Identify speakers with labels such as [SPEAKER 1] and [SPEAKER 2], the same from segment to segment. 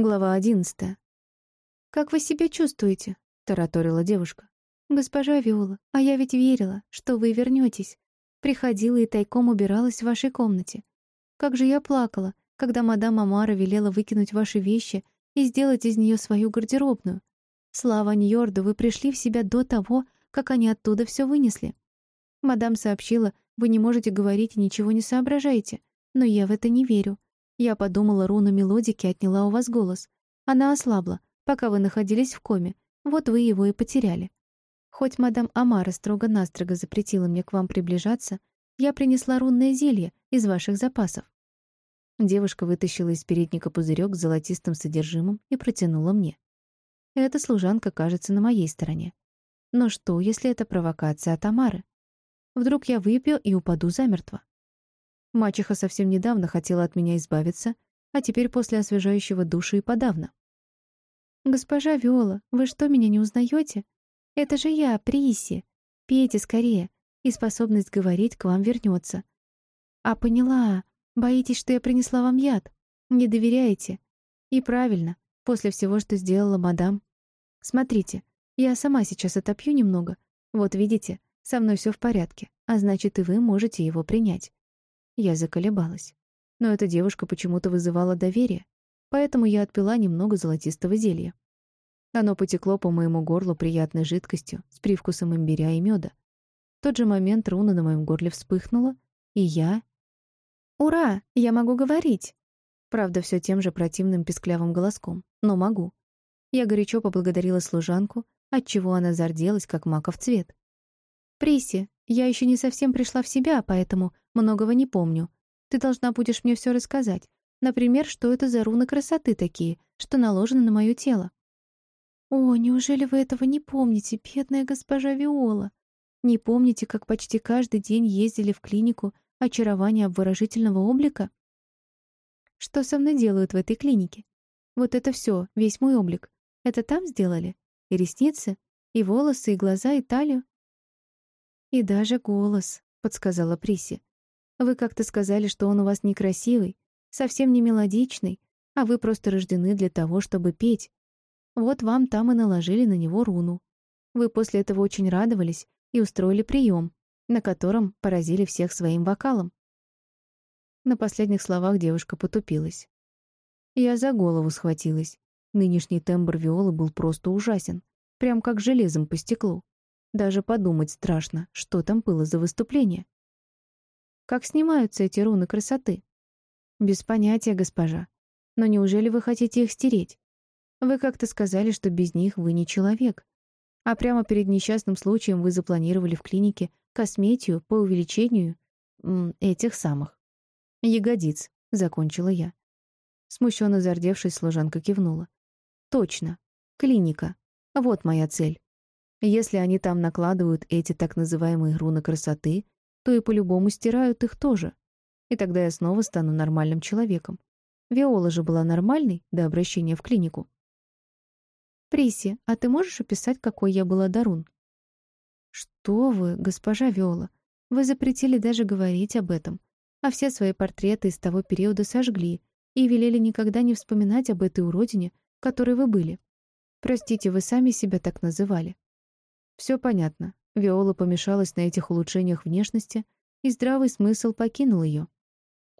[SPEAKER 1] Глава одиннадцатая. «Как вы себя чувствуете?» — тараторила девушка. «Госпожа Виола, а я ведь верила, что вы вернетесь. Приходила и тайком убиралась в вашей комнате. Как же я плакала, когда мадам Амара велела выкинуть ваши вещи и сделать из нее свою гардеробную. Слава Ньорду, вы пришли в себя до того, как они оттуда все вынесли. Мадам сообщила, вы не можете говорить и ничего не соображаете, но я в это не верю. Я подумала, руна мелодики отняла у вас голос. Она ослабла, пока вы находились в коме. Вот вы его и потеряли. Хоть мадам Амара строго-настрого запретила мне к вам приближаться, я принесла рунное зелье из ваших запасов. Девушка вытащила из передника пузырек с золотистым содержимым и протянула мне. Эта служанка кажется на моей стороне. Но что, если это провокация от Амары? Вдруг я выпью и упаду замертво? Мачеха совсем недавно хотела от меня избавиться, а теперь после освежающего душа и подавно. «Госпожа Виола, вы что, меня не узнаете? Это же я, Приси. Пейте скорее, и способность говорить к вам вернется. А поняла, боитесь, что я принесла вам яд? Не доверяете? И правильно, после всего, что сделала мадам. Смотрите, я сама сейчас отопью немного. Вот видите, со мной все в порядке, а значит, и вы можете его принять. Я заколебалась. Но эта девушка почему-то вызывала доверие, поэтому я отпила немного золотистого зелья. Оно потекло по моему горлу приятной жидкостью с привкусом имбиря и меда. В тот же момент руна на моем горле вспыхнула, и я... «Ура! Я могу говорить!» Правда, все тем же противным песклявым голоском, но могу. Я горячо поблагодарила служанку, отчего она зарделась, как маков цвет. «Приси, я еще не совсем пришла в себя, поэтому многого не помню. Ты должна будешь мне все рассказать. Например, что это за руны красоты такие, что наложены на мое тело. О, неужели вы этого не помните, бедная госпожа Виола? Не помните, как почти каждый день ездили в клинику очарования обворожительного облика? Что со мной делают в этой клинике? Вот это все, весь мой облик. Это там сделали? И ресницы, и волосы, и глаза, и талию? «И даже голос», — подсказала Приси. «Вы как-то сказали, что он у вас некрасивый, совсем не мелодичный, а вы просто рождены для того, чтобы петь. Вот вам там и наложили на него руну. Вы после этого очень радовались и устроили прием, на котором поразили всех своим вокалом». На последних словах девушка потупилась. Я за голову схватилась. Нынешний тембр виолы был просто ужасен, прям как железом по стеклу. Даже подумать страшно, что там было за выступление. Как снимаются эти руны красоты? Без понятия, госпожа. Но неужели вы хотите их стереть? Вы как-то сказали, что без них вы не человек. А прямо перед несчастным случаем вы запланировали в клинике косметию по увеличению этих самых. Ягодиц, закончила я. Смущенно зардевшись, служанка кивнула. Точно. Клиника. Вот моя цель. Если они там накладывают эти так называемые руны красоты, то и по-любому стирают их тоже. И тогда я снова стану нормальным человеком. Виола же была нормальной до обращения в клинику. «Приси, а ты можешь описать, какой я была Дарун?» «Что вы, госпожа Виола, вы запретили даже говорить об этом, а все свои портреты из того периода сожгли и велели никогда не вспоминать об этой уродине, которой вы были. Простите, вы сами себя так называли. Все понятно. Виола помешалась на этих улучшениях внешности, и здравый смысл покинул ее.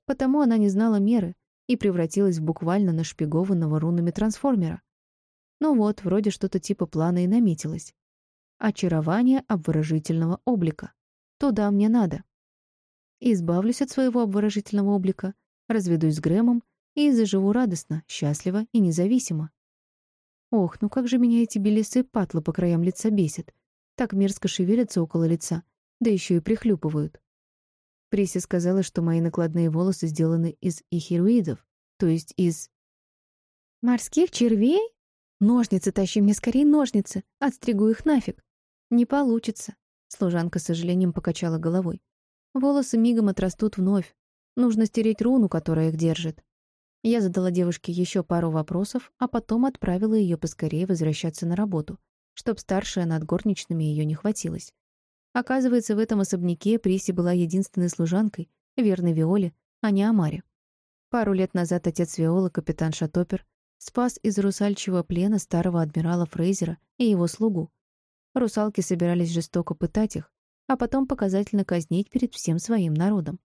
[SPEAKER 1] Потому она не знала меры и превратилась в буквально нашпигованного рунами трансформера. Ну вот, вроде что-то типа плана и наметилось. Очарование обворожительного облика. Туда мне надо. Избавлюсь от своего обворожительного облика, разведусь с Грэмом и заживу радостно, счастливо и независимо. Ох, ну как же меня эти белесы патлы по краям лица бесят. Так мерзко шевелятся около лица, да еще и прихлюпывают. Приси сказала, что мои накладные волосы сделаны из ихируидов, то есть из... «Морских червей? Ножницы тащи мне скорее ножницы, отстригу их нафиг». «Не получится», — служанка с сожалением покачала головой. «Волосы мигом отрастут вновь. Нужно стереть руну, которая их держит». Я задала девушке еще пару вопросов, а потом отправила ее поскорее возвращаться на работу, чтоб старшая над горничными ее не хватилась. Оказывается, в этом особняке Приси была единственной служанкой, верной Виоле, а не Амаре. Пару лет назад отец Виолы, капитан Шатопер, спас из русальчьего плена старого адмирала Фрейзера и его слугу. Русалки собирались жестоко пытать их, а потом показательно казнить перед всем своим народом.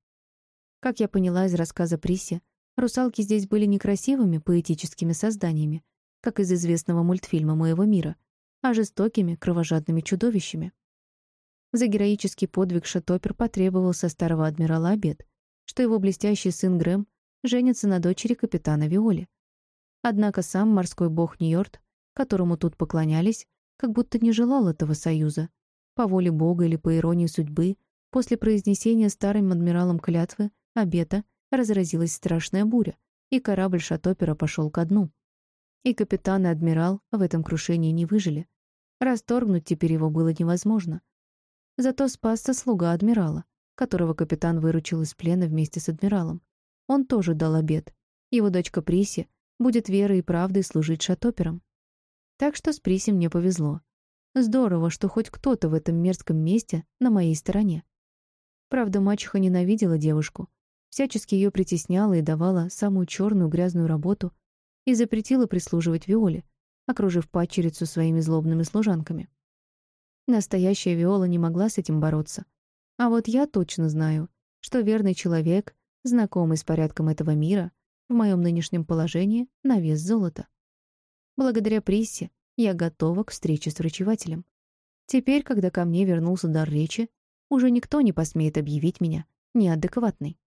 [SPEAKER 1] Как я поняла из рассказа Присси, русалки здесь были некрасивыми поэтическими созданиями, как из известного мультфильма «Моего мира», а жестокими, кровожадными чудовищами. За героический подвиг Шатопер потребовал со старого адмирала обед, что его блестящий сын Грэм женится на дочери капитана Виоли. Однако сам морской бог Ньорд, которому тут поклонялись, как будто не желал этого союза. По воле бога или по иронии судьбы, после произнесения старым адмиралом клятвы, обета, разразилась страшная буря, и корабль Шатопера пошел ко дну. И капитан и адмирал в этом крушении не выжили. Расторгнуть теперь его было невозможно. Зато спасся слуга адмирала, которого капитан выручил из плена вместе с адмиралом. Он тоже дал обед. Его дочка Приси будет верой и правдой служить шатопером. Так что с Приси мне повезло. Здорово, что хоть кто-то в этом мерзком месте на моей стороне. Правда, мачеха ненавидела девушку, всячески ее притесняла и давала самую черную грязную работу и запретила прислуживать Виоле, окружив падчерицу своими злобными служанками. Настоящая Виола не могла с этим бороться. А вот я точно знаю, что верный человек, знакомый с порядком этого мира, в моем нынешнем положении на вес золота. Благодаря Приссе я готова к встрече с врачевателем. Теперь, когда ко мне вернулся дар речи, уже никто не посмеет объявить меня неадекватной.